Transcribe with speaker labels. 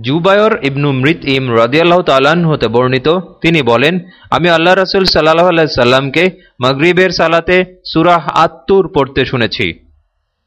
Speaker 1: জুবায়র ইবনু মৃত ইম রদিয়াল্লাহ তাল্লাহ্ন হতে বর্ণিত। তিনি বলেন, আমি আল্লাহ রসুল সাল্লাহ আল্লাহ সাল্লামকে মগরিবের সালাতে সুরাহ আত্মুর পড়তে শুনেছি।